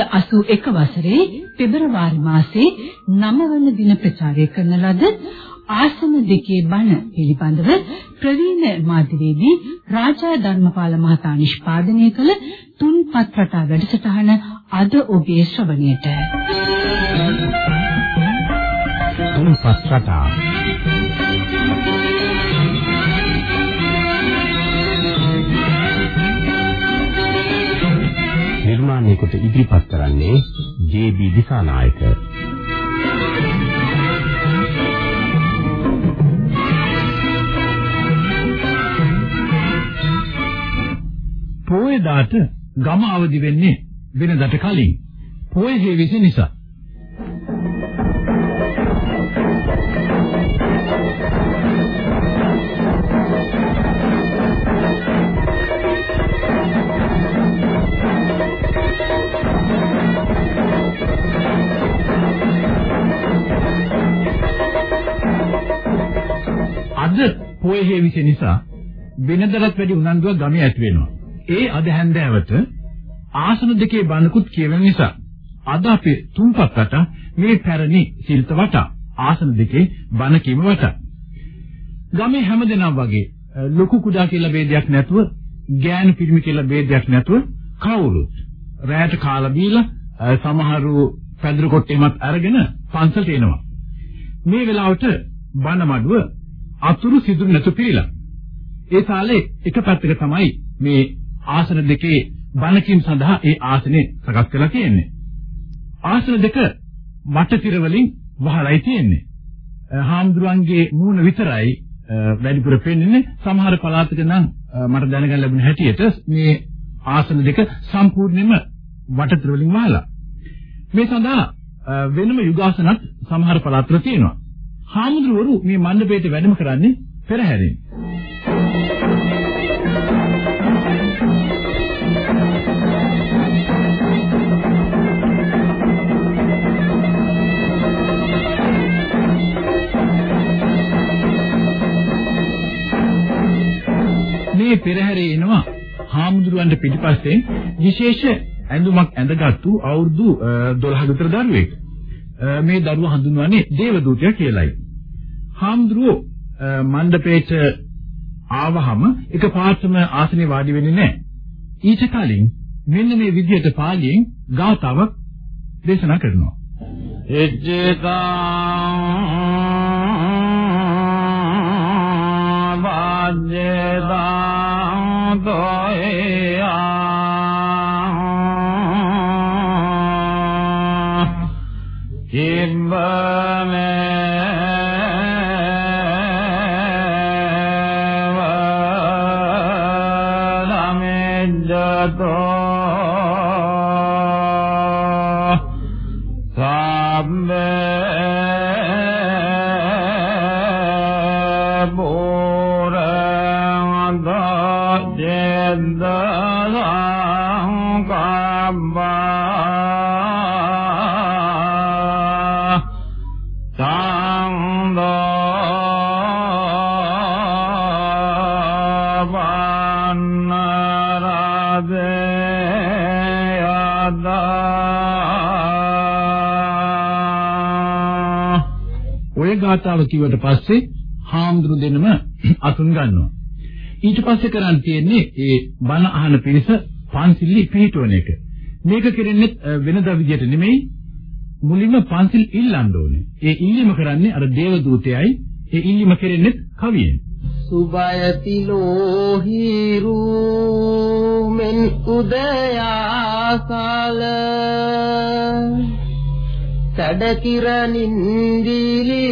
1981 වසරේ පෙබරවාරි මාසයේ 9 වන දින ප්‍රචාරය කරන ලද ආසන දෙකේ බණ පිළිබඳව ප්‍රවීණ මාධ්‍යවේදී රාජා ධර්මපාල මහතා නිෂ්පාදනය කළ තුන්පත් රටා වැඩසටහන අද ඔබේ ශ්‍රවණයට. තුන්පත් රටා නිර්මාණය කොට ඉදිරිපත් කරන්නේ ජේ.බී. දිසානායක පොයදාට ගම අවදි වෙන්නේ වෙනදට කලින්. පොය හේවිස නිසා. පොය හේවිස නිසා වෙනදටත් වැඩි උනන්දුවක් ගමේ ඇති වෙනවා. ඒ අද හැන්දෑවට ආසන දෙකේ බණකුත් කියවෙන නිසා අද අපි තුන්පත්තට මේ පැරණි සිල්ත වටා ආසන දෙකේ බණ කීම වටා ගමේ හැමදෙනා වගේ ලොකු කුඩා කියලා ભેදයක් නැතුව ගෑනු පිරිමි කියලා ભેදයක් නැතුව කවුරුත් රැයට කාලා බීලා සමහරු පැදුරු කොට්ටේමත් අරගෙන පන්සලට එනවා මේ වෙලාවට බණ මඩුව අතුරු සිදුරු නැතු පිළිලා ඒ තාලේ එක පැත්තක තමයි මේ ආසන දෙකේ බණකින් සඳහා ඒ ආසනේ සකස් කරලා තියෙන්නේ. ආසන දෙක වටතිර වලින් වහලයි තියෙන්නේ. හාමුදුරන්ගේ මූණ විතරයි වැඩිපුර පෙන්වන්නේ. සමහර පළාතක නම් මට දැනගන්න ලැබුණ හැටියට මේ ආසන දෙක සම්පූර්ණයෙන්ම වටතිර වලින් වහලා. මේ සඳහා වෙනම යුගාසනත් සමහර පළාත්වල තියෙනවා. හාමුදුරුවරු මේ මණ්ඩපයට වැඩම කරන්නේ පෙරහැරින්. මේ පෙරහැරේ එනවා හාමුදුරුවන්ට පිටිපස්සෙන් විශේෂ ඇඳුමක් ඇඳගත්තු අවුරුදු 12 විතර දරුවෙක්. මේ දරුවා හඳුන්වන්නේ දේවදූතයා කියලයි. හාමුදුරුවෝ මණ්ඩපේට ආවහම එක පාර්ශ්වම ආසනේ වාඩි වෙන්නේ නැහැ. ඊට කලින් මෙන්න මේ විදිහට පාළියෙන් ගාතාවක් දේශනා කරනවා. එජ්ජතා වාජ්ජතා තෝයා ඉබ්බනේ ඔය ගාතාව කිව්වට පස්සේ හාමුදුරු දෙනම අතුන් ගන්නවා. ඊට පස්සේ කරන්න තියෙන්නේ ඒ බණ අහන පිරිස පන්සිල්ලි පිළිටවන එක. මේක කෙරෙන්නේ වෙනදා විදියට නෙමෙයි මුලින්ම පන්සිල් ඉල්ලන්න ඕනේ. ඒ ඉල්ලීම කරන්නේ අර දේව දූතයයි ඒ ඉල්ලීම කෙරෙන්නේ කවියෙන්. සුබයති ලෝහිරු මෙන් උදයාසල සඩකිර නින්දිලි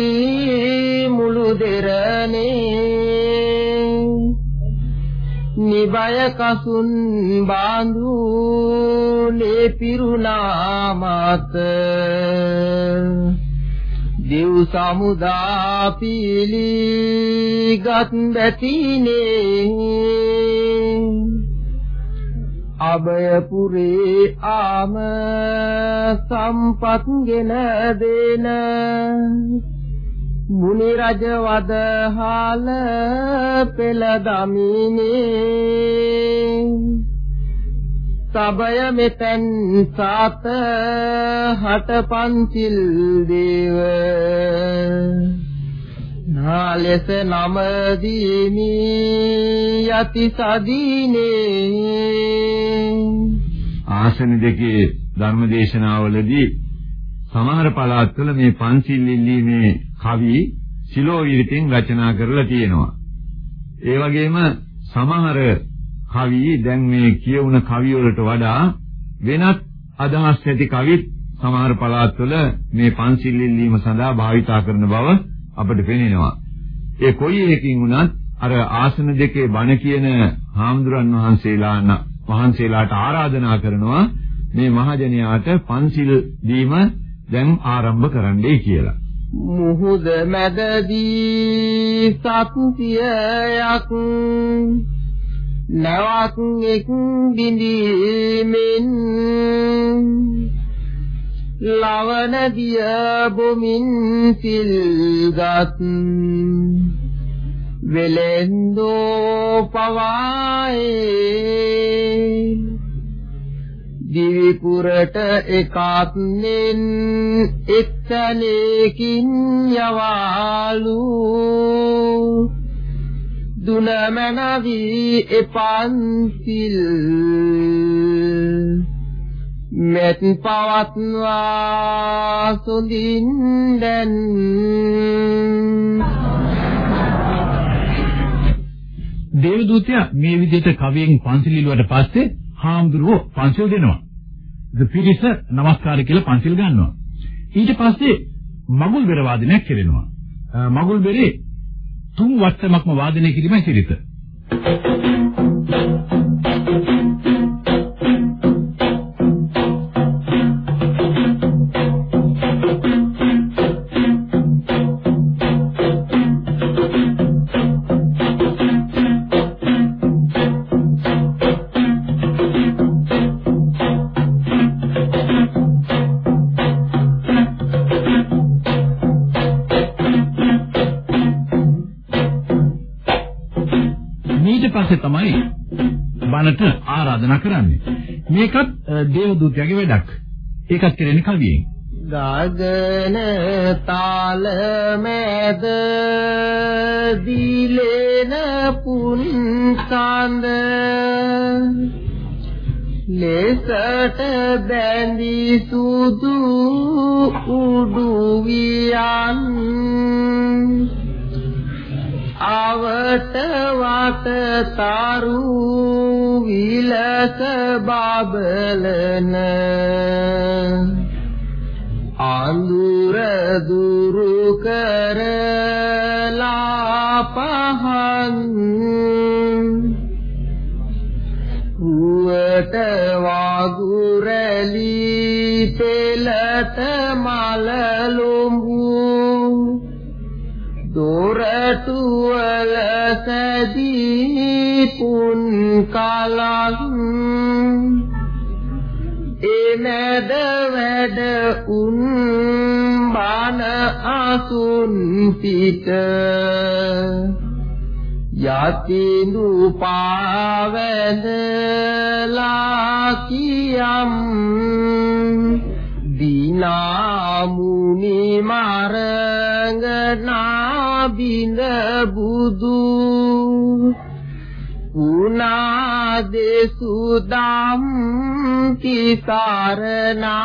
මුළු දෙරනේ නිබය කසුන් බාඳු ලේපිරුණා මත දෙව් සමුදා පීලි ගත් බැතිනේ අභයපුරේ ආම සම්පත්ගෙන දෙන මුනි රජ වදහාල පෙළ දමිනේ සබය මෙතෙන් සාත හට පන්තිල් දේව. නාලෙස නම දීමි යති සදීනේ ආසන දෙකේ ධර්මදේශනාවලදී සමහර පළාත්වල මේ පන්සිල් ඉල්ලීමේ කවි සිලෝ විරිතෙන් රචනා කරලා තියෙනවා. ඒ වගේම සමහර කවි දැන් මේ කියවුන කවි වලට වඩා වෙනත් අදහස් ඇති කවිත් සමහර පළාත්වල මේ පන්සිල් ඉල්ලීම සඳහා භාවිතා කරන බව අපට පෙනෙනවා. ඒ කොයි එකකින් වුණත් අර ආසන දෙකේ බණ කියන හාමුදුරන් වහන්සේලා වහන්සේලාට ආරාධනා කරනවා මේ මහජනයාට පන්සිල් දීම දැන් ආරම්භ කරන්නයි කියලා. මුහුද මැදදී සත්‍යයක් නවක් එක් බිඳීමෙන් ලවන දිය බොමින් සිල්ගත් වෙලෙන්දෝ පවායේ දිවිපුරට එකත්නෙන් එක්තලේකින් යවාලු. දුනමනවි එපන්තිල් මෙත් පවත්වා සුඳින් දැන් දේවදූතයා මේ විදිහට කවියෙන් පන්සිල් ඉල්ලුවට පස්සේ හාමුදුරුවෝ පන්සිල් දෙනවා. පිරිස নমස්කාර කියලා පන්සිල් ගන්නවා. ඊට පස්සේ මගුල් බෙර වාදනයක් කෙරෙනවා. මගුල් බෙරේ තුන් වට්ටමක්ම වාදනය කිරීමයි සිරිත. පස්සේ තමයි බණට ආරාධනා කරන්නේ. මේකත් දේවදූතයාගේ වැඩක්. ඒකත් කරන්නේ කවියෙන්. ගගන තාල මැද දීලේන පුන් සාන්ද ලේසට බැඳි සුදු උඩු වියන් ආවට වාත තරු විලස බබලන. අඳුර දුරු කරලා පහන්. රුවට වාගුරලි පෙළට මලලොඹු දොරටුවල සැදී පුන් කලක් එනද වැඩ උන් බන අසුන් පිට. යතිඳු පාවැඳලා කියම්. දිනාමුනි මරංගනා බිඳ බුදු උනා දේසුදම් තිසරණා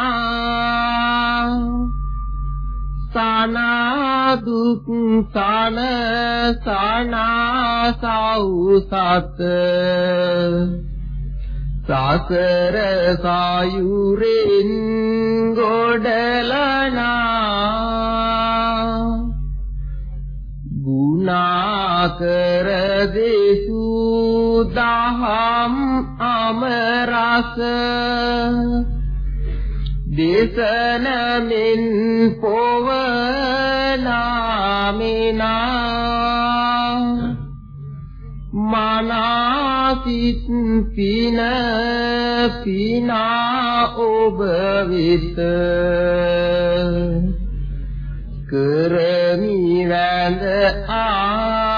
සනා දුක් සන සනා සෞසත සසර සායුරෙන් ගොඩලනා ගුණාකර දේසු දහම් අමරස. දේශනමින් පොවනාමිනා මනා සිත් පින පිනා ඔබ වෙත. කරමි වැඳ ආරාධනා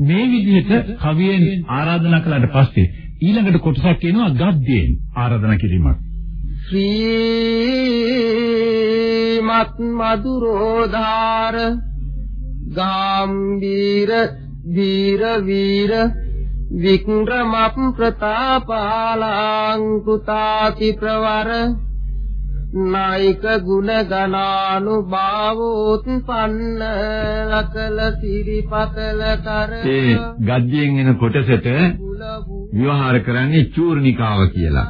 මේ විදිහට කවියෙන් ආරාධනා කළාට පස්සේ ඊළඟට කොටසක් එනවා ගද්දයෙන් ආරාධනා කිරීමක්. ශ්‍රීමත් මధుරෝධාර ගාම්බීර වීර වීර වික්‍රමප් ප්‍රතාපාලංකුතාති ප්‍රවර නායික ගුණ ගනානුභාවෝත්පන්න ලකල සිරිපතල කර ඒ ගද්දයෙන් එන කොටසට විවහාර කරන්නේ චූර්ණිකාව කියලා.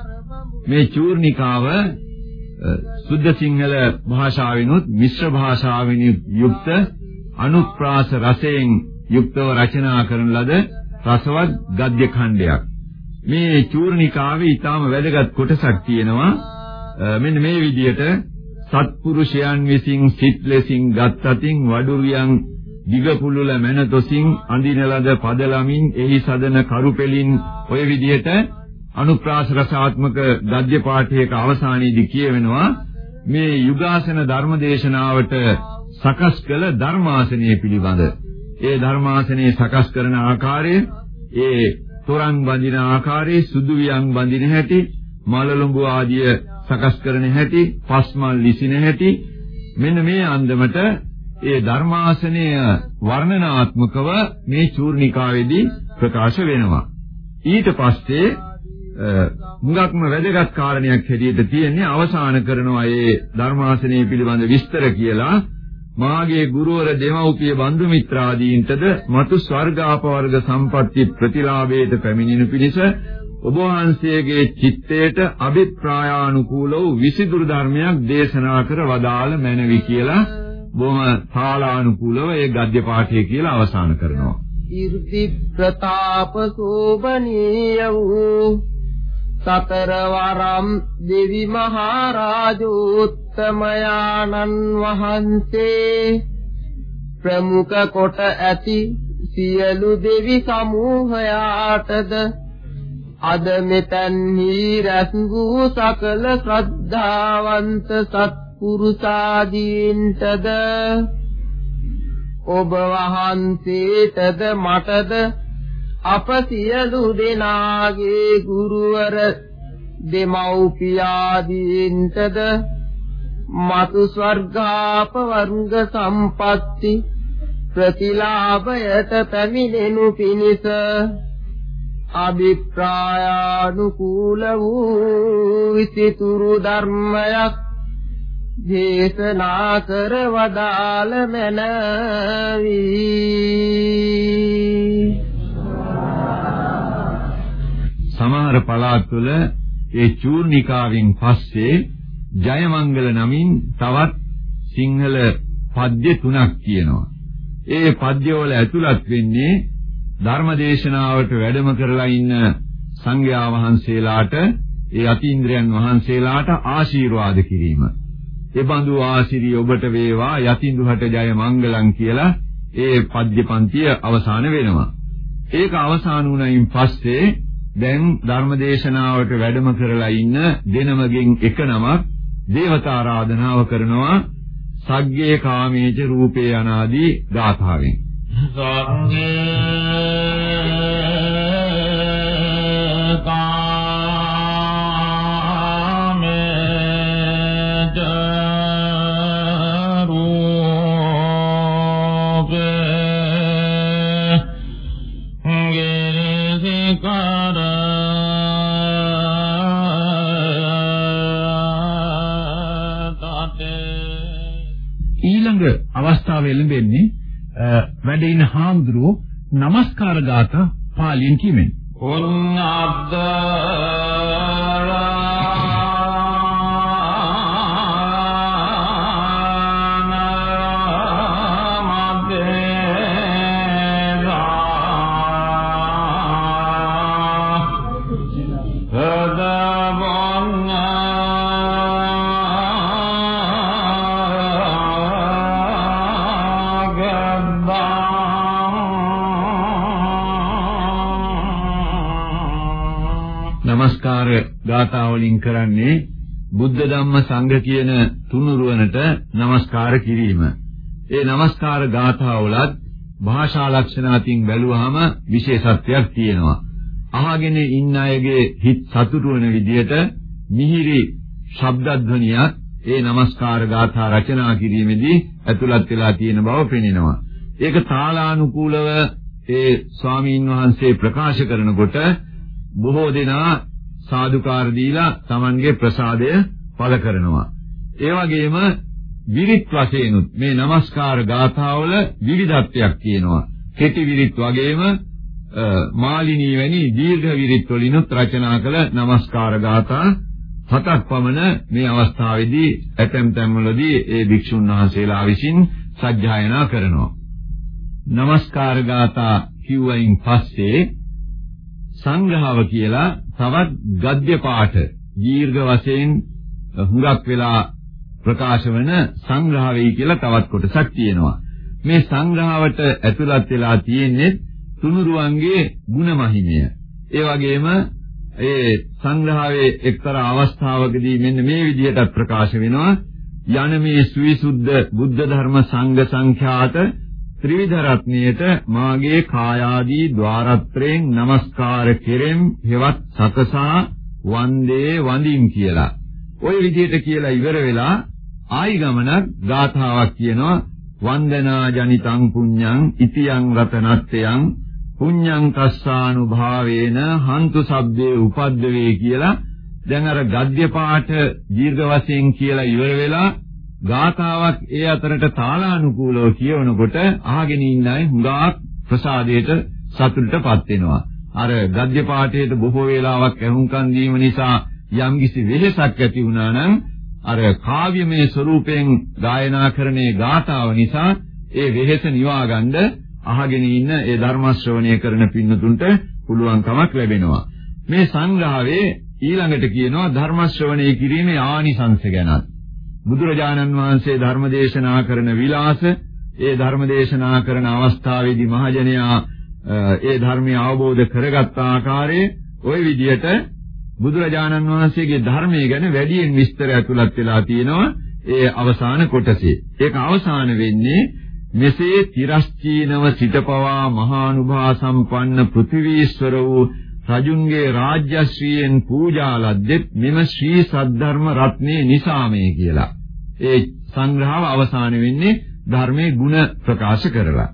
මේ චූර්ණිකාව අ, සුද්ධ සිංහල භාෂාවෙනුත් මිශ්‍ර භාෂාවෙනුත් යුක්ත අනුප්‍රාස රසයෙන් යුක්තව රචනා කරන ලද රසවත් ගද්‍ය khණ්ඩයක්. මේ චූර්ණිකාවේ ඊටාම වැදගත් කොටසක් තියෙනවා. අ, මෙන්න මේ විදිහට සත්පුරුෂයන් විසින් සිත් ලෙසින් ගත් අතින් වඩුරියන් දිගපුළුල මනතොසින් අඳින ලද පදලමින් එහි සදන කරුපෙලින් ඔය විදිහට අනුප්‍රාස රසාත්මක ගද්‍ය පාඨයක අවසානයේදී කියවෙනවා මේ යුගාසන ධර්මදේශනාවට සකස් කළ ධර්මාසනය පිළිබඳ ඒ ධර්මාසනයේ සකස් කරන ආකාරය ඒ තොරන් බඳින ආකාරයේ සුදු වියන් බඳින හැටි මලලොඹු ආදිය සකස් කරන හැටි පස්මල් ලිසින හැටි. මෙන්න මේ අන්දමට ඒ ධර්මාසනය වර්ණනාත්මකව මේ චූර්ණිකාවේදී ප්‍රකාශ වෙනවා. ඊට පස්සේ මුගක්ම වැදගත් කාරණයක් හැටියට තියෙන්නේ අවසාන කරනවා මේ ධර්මාසනය පිළිබඳ විස්තර කියලා. මාගේ ගුරුවර දෙමව්පිය බන්දු මිත්‍රාදීන්ටද මතු ස්වර්ගාපවර්ග සම්පatti ප්‍රතිලාභයට පැමිණෙනු පිණිස ඔබ වහන්සේගේ චිත්තයට අභිප්‍රායානුකූල වූ විසිදුරු ධර්මයක් දේශනා කර වදාළ මැනවි කියලා බොහොම තාලානුකූලව ඒ ගද්‍ය පාඨය කියලා අවසන් කරනවා. 이르දි ප්‍රතාප සෝබනීය වූ සතර වරම් දෙවි මහරජෝත්තමයාණන් වහන්සේ. ප්‍රමුඛ කොට ඇති සියලු දෙවි සමූහයාටද අද මෙතන්හි රැස් වූ සකල ශ්‍රද්ධාවන්ත සත්පුරුෂාදීන්ටද ඔබ වහන්සේටද මටද අප සියලු දෙනාගේ ගුරුවර දෙමව්පියාදීන්ටද මතු ස්වර්ගාප වර්ග සම්පatti ප්‍රතිලාභයට පැමිණෙනු පිණිස අභිප්‍රායානුකූල වූ විසිතුරු ධර්මයක් දේශනා කර වදාළ මැනවි. සමහර පළාත්වල ඒ චූර්ණිකාවෙන් පස්සේ ජයමංගල නමින් තවත් සිංහල පද්‍ය තුනක් තියෙනවා. ඒ පද්‍යවල ඇතුළත් වෙන්නේ ධර්මදේශනාවට වැඩම කරලා ඉන්න සංඝයා වහන්සේලාට ඒ අතීන්ද්‍රයන් වහන්සේලාට ආශිර්වාද කිරීම. ඒ බඳු ආශිර්ය ඔබට වේවා යතිඳුහට ජය මංගලම් කියලා ඒ පද්‍ය පන්තිය අවසන් වෙනවා. ඒක අවසන් වුණයින් පස්සේ දැන් ධර්මදේශනාවට වැඩම කරලා ඉන්න දෙනමගෙන් එක නමක් දේවතා ආරාධනාව කරනවා සග්ගේ කාමේච රූපේ අනාදී ගාථාවෙන්. ඊළඟ අවස්ථාව එළඹෙන්නේ අ, වැඩ ඉන හාමුදුරුවෝ নমස්කාර ගාථා පාලියෙන් කියමින් Goodbye. කතා වලින් කරන්නේ බුද්ධ ධම්ම සංඝ කියන තුනුරුවනට নমස්කාර කිරීම. ඒ নমස්කාර ගාථාවලත් භාෂා ලක්ෂණ අතින් බැලුවාම විශේෂත්වයක් තියෙනවා. අහගෙන ඉන්න අයගේ හිත සතුටු වෙන විදිහට මිහිරි ශබ්දධ්වනියක් ඒ নমස්කාර ගාථා රචනා කිරීමේදී ඇතුළත් වෙලා තියෙන බව පෙනෙනවා. ඒක තාලානුකූලව ඒ ස්වාමීන් වහන්සේ ප්‍රකාශ කරනකොට බොහෝ දෙනා සාදුකාර දීලා Tamanගේ ප්‍රසාදය පළ කරනවා. ඒ වගේම විරිත් වශයෙන්ුත් මේ নমස්කාර ගාථාවල විවිධත්වයක් තියෙනවා. කෙටි විරිත් වගේම මාලිනී වැනි දීර්ඝ විරිත් වලිනුත් රචනා කළ নমස්කාර ගාථා හතක් පමණ මේ අවස්ථාවේදී ඇතැම් තැන්වලදී ඒ භික්ෂුන් වහන්සේලා විසින් සජ්ජායනා කරනවා. নমස්කාර ගාථා කිව්වයින් පස්සේ සංග්‍රහව කියලා තවත් ගද්‍ය පාඨ දීර්ඝ වශයෙන් හුඟක් වෙලා ප්‍රකාශ වෙන සංග්‍රහ වෙයි කියලා තවත් කොටසක් තියෙනවා. මේ සංග්‍රහවට ඇතුළත් වෙලා තියෙන්නේ තුනුරුවන්ගේ ಗುಣමහිමය. ඒ වගේම ඒ සංග්‍රහයේ එක්තරා අවස්ථාවකදී මෙන්න මේ විදිහට ප්‍රකාශ වෙනවා යන මේ සවිසුද්ධ බුද්ධ ධර්ම සංඝ සංඛ්‍යාත ත්‍රිවිධ රත්නියට මාගේ කායාදී ద్వාරත්‍රයෙන් নমස්කාර කෙරෙම් හෙවත් සතසා වන්දේ වඳින් කියලා. ওই විදිහට කියලා ඉවර වෙලා ආයි ගමනක් ගාථාවක් කියනවා වන්දනා ජනිතං පුඤ්ඤං ඉතියං රතනත්තයන් පුඤ්ඤං තස්සානුභාවේන හන්තු සබ්දේ උපද්දවේ කියලා දැන් අර ගද්‍ය පාඨ දීර්ඝ වශයෙන් කියලා ඉවර වෙලා ගාථාවක් ඒ අතරට තාලානුකූලව කියවනකොට අහගෙන ඉන්න අය හුඟක් ප්‍රසාදයට සතුටටපත් වෙනවා. අර ගද්‍ය පාඨයට බොහෝ වේලාවක් ඇහුම්කන් දීම නිසා යම්කිසි වෙහෙසක් ඇති වුණා නම් අර කාව්‍යමය ස්වරූපයෙන් ගායනා කරන්නේ ගාථාව නිසා ඒ වෙහෙස නිවා ගන්න අහගෙන ඉන්න ඒ ධර්ම ශ්‍රවණය කරන පින්නතුන්ට පුළුවන්කමක් ලැබෙනවා. මේ සංග්‍රහයේ ඊළඟට කියනවා ධර්ම ශ්‍රවණය කිරීමේ ආනිසංස ගැනත්. බුදුරජාණන් වහන්සේ ධර්ම දේශනා කරන විලාස, ඒ ධර්ම දේශනා කරන අවස්ථාවේදී මහජනයා ඒ ධර්මය අවබෝධ කරගත් ආකාරයේ ওই විදිහට බුදුරජාණන් වහන්සේගේ ධර්මයේ ගැන වැඩියෙන් විස්තර ඇතුළත් වෙලා තියෙනවා ඒ අවසාන කොටසේ. ඒක අවසාන වෙන්නේ මෙසේ තිරස්චීනව සිටපවා මහානුභා සම්පන්න පෘථිවීශ්වර වූ රජුන්ගේ රාජ්‍යශ්‍රීයෙන් පූජා ලද්දෙත් මෙම ශ්‍රී සද්ධර්ම රත්නේ නිසාමේ කියලා. ඒ සංග්‍රහව අවසාන වෙන්නේ ධර්මයේ ಗುಣ ප්‍රකාශ කරලා.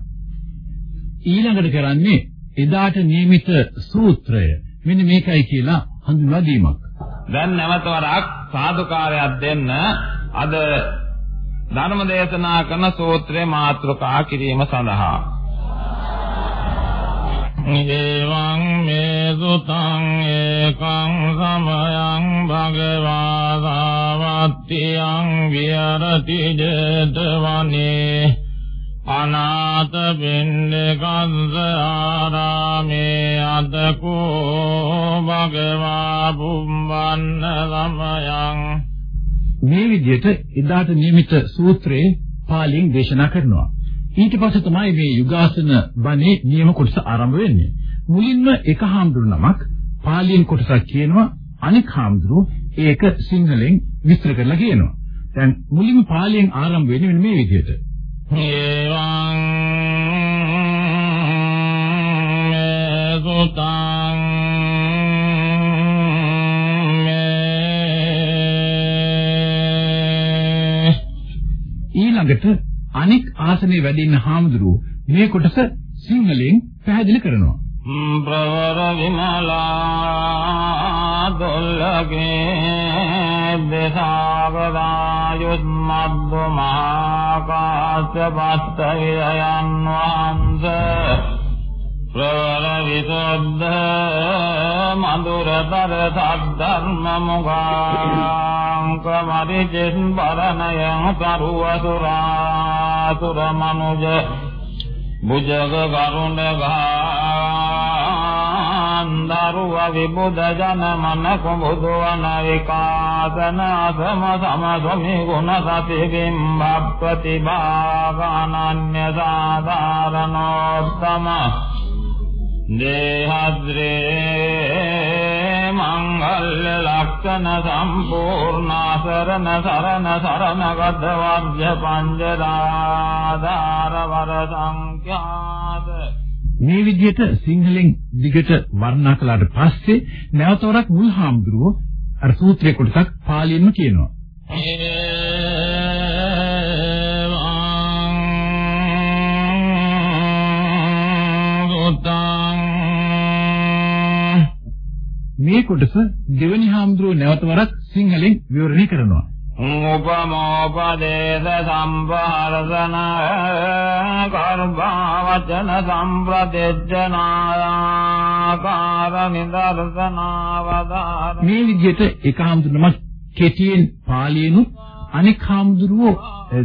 ඊළඟට කරන්නේ එදාට නියමිත සූත්‍රය. මෙන්න මේකයි කියලා හඳුන්වා දීමක්. දැන් නැවත වරක් සාදුකාරයක් දෙන්න අද ධර්ම දේශනා කරන සූත්‍රේ මාතෘකා කිරීම සඳහා එවං මේ සුතං ඒකං සමයං භගවා සාවත්තියං විහෙරති ජේතවනේ අනාථ පින්ඩකස්ස ආරාමේ අතකෝ භගවා බුම්බන්න සමයං මේ විදිහට එදාට නියමිත සූත්‍රයේ පාලියෙන් දේශනා කරනවා. ඊට පස්සේ තමයි මේ යුගාසන බණේ නියම කොටස ආරම්භ වෙන්නේ. මුලින්ම එක හාමුදුරු නමක් පාලියෙන් කොටසක් කියනවා අනෙක් හාමුදුරු ඒක සිංහලෙන් විස්තර කරලා කියනවා. දැන් මුලින්ම පාලියෙන් ආරම්භ වෙන්නේ මේ විදිහට. ඒවං සුතං ඊළඟට අනික් ආසනයේ වැඩ ඉන්න හාමුදුරුවෝ මේ කොටස සිංහලෙන් පැහැදිලි කරනවා. ප්‍රවර විමලා දොල්ලගේ දසාවදායුත් මද්දුමාකාශ පත්තයයන් වහන්සේ ප්‍රවර විසුද්ධ මధుරතර සද්ධර්ම මුගාංක මරිජෙන් බරණයං කරුවසුරාසුර මනුජ බුජග කරුණ ගාන්දරුව විබුද ජන මන කුබුදු වන විකාසන සම සම සමි ගුණ සති බිම්බප්පති භාගානන්‍ය සාධාරණෝත්තම දේහද්‍රේ ලක්ෂ ලක්ෂණ සම්පූර්ණාසරණ සරණ සරණ ගත වර්ජ පංජදාදාර වර සංඛ්‍යාත මේ විදිහට සිංහලෙන් දිගට වර්ණනා කළාට පස්සේ නැවතවරක් මුල් හාමුදුරුවෝ අර සූත්‍රයේ කොටසක් පාලියෙන්ම කියනවා. මේ කොටස දෙවනි හාමුදුරුවෝ නැවතවරක් සිංහලෙන් විවරණය කරනවා. උපමෝපදේශ සම්පහරසන කර්භවචන සම්ප්‍රදෙජ්ජනාකාර නිදර්ශනාවදාර මේ විදිහට එක හාමුදුරුවමක් කෙටියෙන් පාලියෙනුත් අනෙක් හාමුදුරුවෝ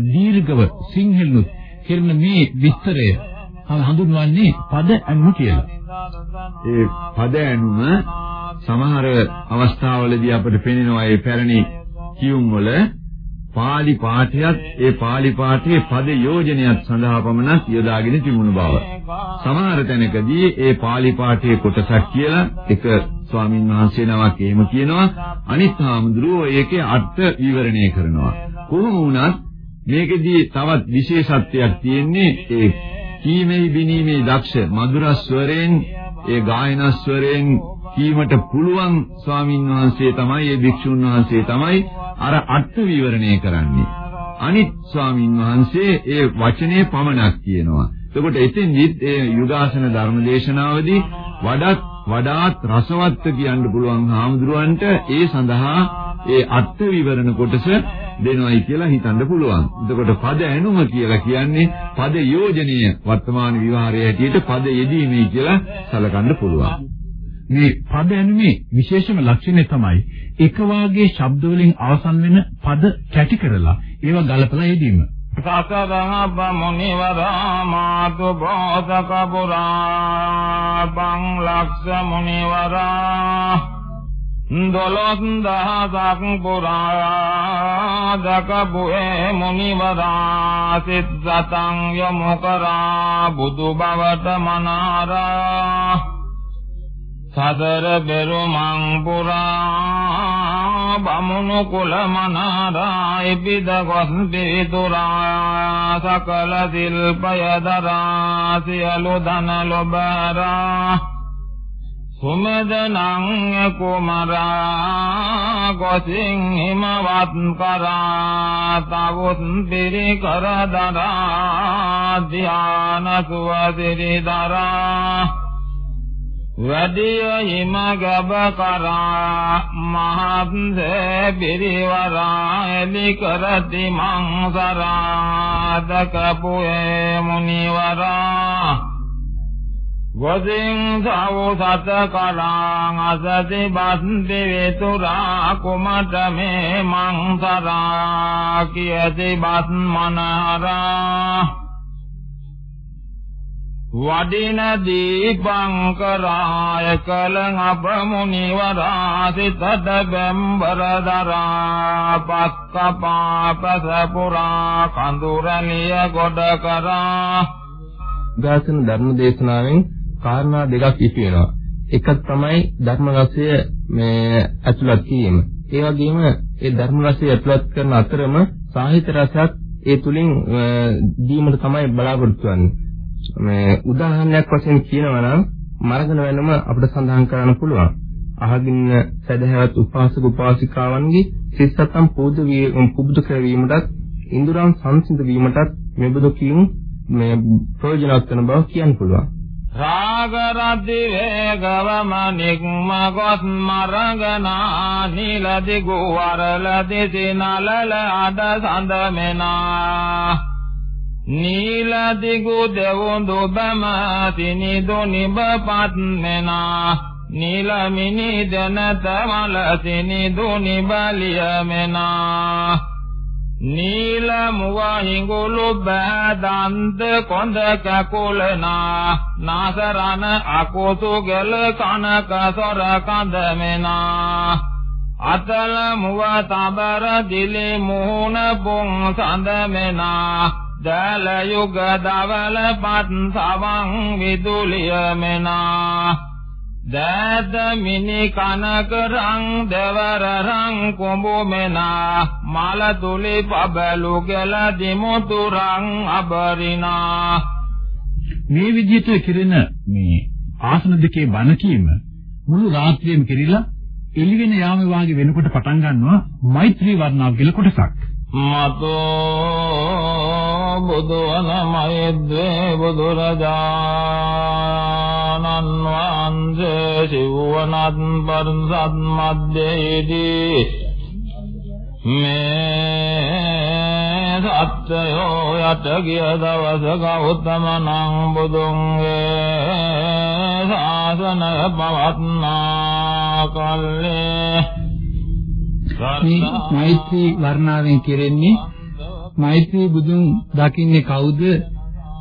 දීර්ඝව සිංහලනුත් කරන මේ විස්තරය හඳුන්වන්නේ පද අනුව කියලා. ඒ පද ඇනුම සමහර අවස්ථාවලදී අපිට පෙනෙනවා ඒ පැරණි කියුම් වල පාලි පාඨයත් ඒ පාලි පාඨයේ පද යෝජනයත් සඳහා පමණක් යොදාගෙන තිබුණු බව. සමහර තැනකදී ඒ පාලි පාඨයේ කොටසක් කියලා එක ස්වාමින් වහන්සේ නමක් එහෙම කියනවා අනිත් හාමුදුරුවෝ ඒකේ අර්ථ විවරණය කරනවා. කොහොම වුණත් මේකෙදී තවත් විශේෂත්වයක් තියෙන්නේ ඒ කීමේ බිනීමේ දක්ෂ මధుර ස්වරයෙන් ඒ ගායනා ස්වරයෙන් කීමට පුළුවන් ස්වාමින් වහන්සේ තමයි ඒ භික්ෂුන් වහන්සේ තමයි අර අර්ථ විවරණය කරන්නේ. අනිත් ස්වාමින් වහන්සේ ඒ වචනේ පමණක් කියනවා. එතකොට එතෙන්දිත් ඒ යුගාසන ධර්මදේශනාවේදී වඩාත් වඩාත් රසවත් කියන්න පුළුවන් හාමුදුරුවන්ට ඒ සඳහා ඒ අර්ථ විවරණ කොටස දෙනවයි කියලා හිතන්න පුළුවන්. එතකොට පද ඇනුම කියලා කියන්නේ පද යෝජනීය වර්තමාන විවහාරයේ හැටියට පද යෙදීමයි කියලා සැලකන්න පුළුවන්. මේ පද ඇනුමේ විශේෂම ලක්ෂණය තමයි එක වාගේ ශබ්ද වලින් අවසන් වෙන පද කැටි කරලා ඒවා ගලපලා යෙදීම. සතරහබ මුනිවරා මාතු බෝධක පුරා බං ලක්ෂ මුනිවරා දොළොස් දහසක් පුරා දකබුවේ මුනිවරා සිත් සතං යොමු කරා බුදු බවට මනාරා සතර බෙරුමං පුරා බමුණු කුල මනාරා ඉබිද ගොස් පිතුරා සකල සිල්පය දරා සියලු ධන ලොබරා සුමදනං කුමරා ගොසින් හිමවත් කරා තවුත් පිරි කර දරා ධ්‍යාන සුවසිරි දරා වැඩිය හිම ගබ කරා මහත්සේ පිරිවරා එලි කරති මං සරාදක පුයේ මුනිවරා. වදින් සව සත කරං අසති බන්ති වේතුරා කුමත මේ මං සරා කියති බත් මනහරා. වඩින දීපංකරාය කලං අපමුනිවරා සිතද බෙම්බර දරා පස්කපාපස පුරා කඳුරලිය ගොඩ කරා. ගාසන ධර්ම දේශනාවෙන් කාරණා දෙකක් ඉති වෙනවා. එකක් තමයි ධර්ම රසය මේ ඇතුළත් කිරීම ඒ වගේම ඒ ධර්ම රසය ඇතුළත් කරන අතරම සාහිත්‍ය රසයක් ඒ තුලින් දීමට තමයි බලාපොරොත්තු වෙන්නේ. මේ උදාහරණයක් වශයෙන් කියනවා නම් මරගන වෙනම අපිට සඳහන් කරන්න පුළුවන්. අහගින්න සදහැවත් උපාසක උපාසිකාවන්ගේ සිස්සතම් පූජ පුබුදු කරවීමටත් ඉන්ද්‍රයන් සංසිඳ වීමටත් මෙබඳු කියුම් මේ ප්‍රයෝජනවත් වෙන බව කියන්න පුළුවන්. රාග රද්දි වේගවම නික්ම ගොස් මරගනා නිලදි ගුවරලදි සිනලල අඩ සඳ මෙනා නීල දිගු දෙවොඳු බම තිනිදු නිබපත් මෙනා නීල මිනි දනත මල තිනිදු නිබලිය මෙනා නීල මුව හිඟුලු බෑදන්ත කොඳ කකුලනා නාසරන අකුතු ගල කනක සොර කඳ මෙනා අතල මුව තබර දිලි මුහුණ පුං සඳ මෙනා දල යුග දවල පත් සවං විදුලිය මෙනා. දෑත මිනි කනක රං දෙවර රං කුඹු මෙනා. මල තුලි පබලු ගල දිමුතු රං අබරිනා. මේ විදිහට කෙරෙන මේ ආසන දෙකේ බණ කීම මුළු රාත්‍රියම කෙරිලා එළිවෙන යාම වාගේ වෙනකොට පටන් ගන්නවා මෛත්‍රී වර්ණාව කියලා කොටසක්. මතෝ බුදුවන මෛද්වේ බුදුරජාණන් වහන්සේ සිව්වනත් පරසත් මැදේදී මේ සත්‍යෝ යට ගිය දවස ගෞතම නම් බුදුන්ගේ ශාසන පවත්නා කල්ලේ මේ මෛත්‍රී වර්ණාවෙන් කෙරෙන්නේ මෛත්‍රී බුදුන් දකින්නේ කවුද?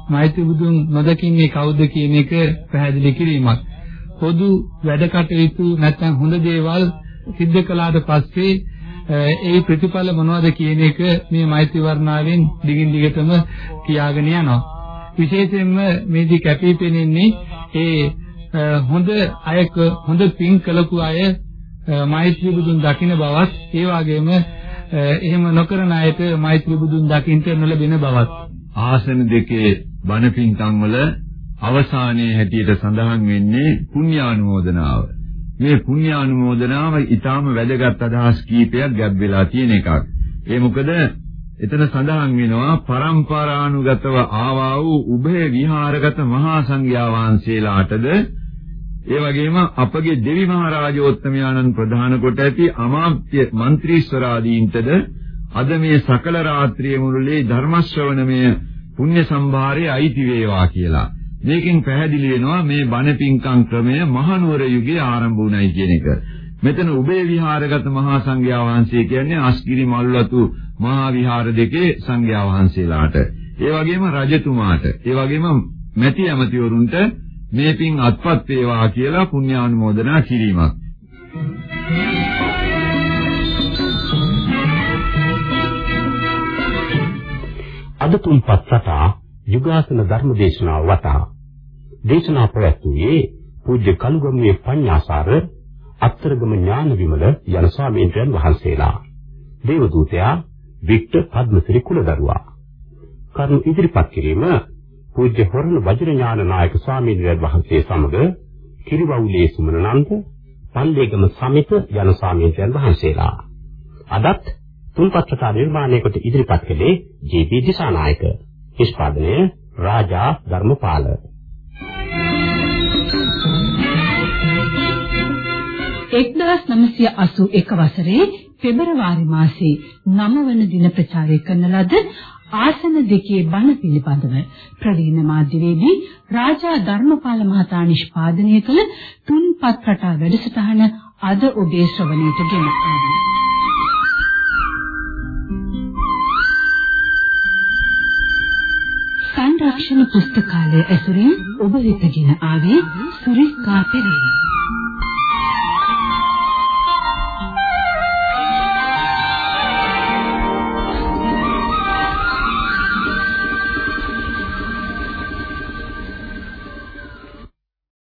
මෛත්‍රී බුදුන් නොදකින්නේ කවුද කියන එක පැහැදිලි කිරීමක්. පොදු වැඩ කටයුතු නැත්නම් හොඳ දේවල් සිද්ධ කළාට පස්සේ ඒ ප්‍රතිඵල මොනවද කියන එක මේ මෛත්‍රී වර්ණාවෙන් දිගින් දිගටම කියාගෙන යනවා. විශේෂයෙන්ම මේදී කැපී පෙනෙන්නේ ඒ හොඳ අයක හොඳ පින් කළපු අය මෛත්‍රී බුදුන් දකින්න බවත් ඒ වගේම එහෙම නොකරන අයට මෛත්‍රී බුදුන් දකින්න නොලැබෙන බවත් ආසන දෙකේ බණ පින්කම් වල අවසානයේ හැටියට සඳහන් වෙන්නේ පුණ්‍යානුමෝදනාව. මේ පුණ්‍යානුමෝදනාව ඊටාම වැදගත් අදහස් කීපයක් ගැබ් වෙලා තියෙන එකක්. ඒ මොකද එතන සඳහන් වෙනවා පරම්පරානුගතව ආවා වූ උභය විහාරගත මහා සංඝයා වහන්සේලාටද ඒ වගේම අපගේ දෙවි මහරජෝත්තමයාණන් ප්‍රධාන කොට ඇති අමාත්‍ය മന്ത്രിස්වරාදීන්ටද අද මේ සකල රාත්‍රියේ මුළුල්ලේ ධර්ම ශ්‍රවණමය පුණ්‍ය සම්භාරයේ අයිති වේවා කියලා. මේකෙන් පැහැදිලි වෙනවා මේ බණ පින්කම් ක්‍රමය මහනුවර යුගයේ ආරම්භ වුණයි කියන එක. මෙතන උබේ විහාරගත මහා සංඝයා වහන්සේ කියන්නේ අස්ගිරි මල්වතු මහා විහාර දෙකේ සංඝයා වහන්සේලාට. ඒ වගේම රජතුමාට, ඒ වගේම මැති ඇමතිවරුන්ට මේ පින් අත්පත් වේවා කියලා පුණ්‍යානුමෝදනා කිරීමක්. අද තුන්පත් රටා යුගාසන ධර්ම දේශනාව වටා දේශනා ප්‍රවැත්වුවේ පූජ්‍ය කලුගමුවේ පඤ්ඤාසාර අත්තරගම ඥාන විමල යන ස්වාමීන් වහන්සේලා. දේවදූතයා වික්ටර් පද්මසිරි කුලදරුවා. කරුණ ඉදිරිපත් කිරීම පූජ්‍ය හොරණ වජිරඥාන නායක ස්වාමීන් වහන්සේ සමග කිරිවවුලේ සුමනනන්ද පල්ලේගම සමිත යන ස්වාමීන් වහන්සේලා. අදත් තුන්පත්ත නිර්මාණය කොට ඉදිරිපත් කළේ ජේ.පී. දිසානායක. නිෂ්පාදනය රාජා ධර්මපාල. 1981 වසරේ පෙබරවාරි මාසයේ 9 වන දින ප්‍රචාරය කරන ලද ආසන දෙකේ බණ පිළිබඳව ප්‍රවීණ මාධ්‍යවේදී රාජා ධර්මපාල මහතා නිෂ්පාදනය කළ තුන්පත් රටා වැඩසටහන අද ඔබේ ශ්‍රවණයට ගෙන ආවා. සංරක්ෂණ පුස්තකාලය ඇසුරින් ඔබ වෙතගෙන ආවේ සුරිකා පෙරේරා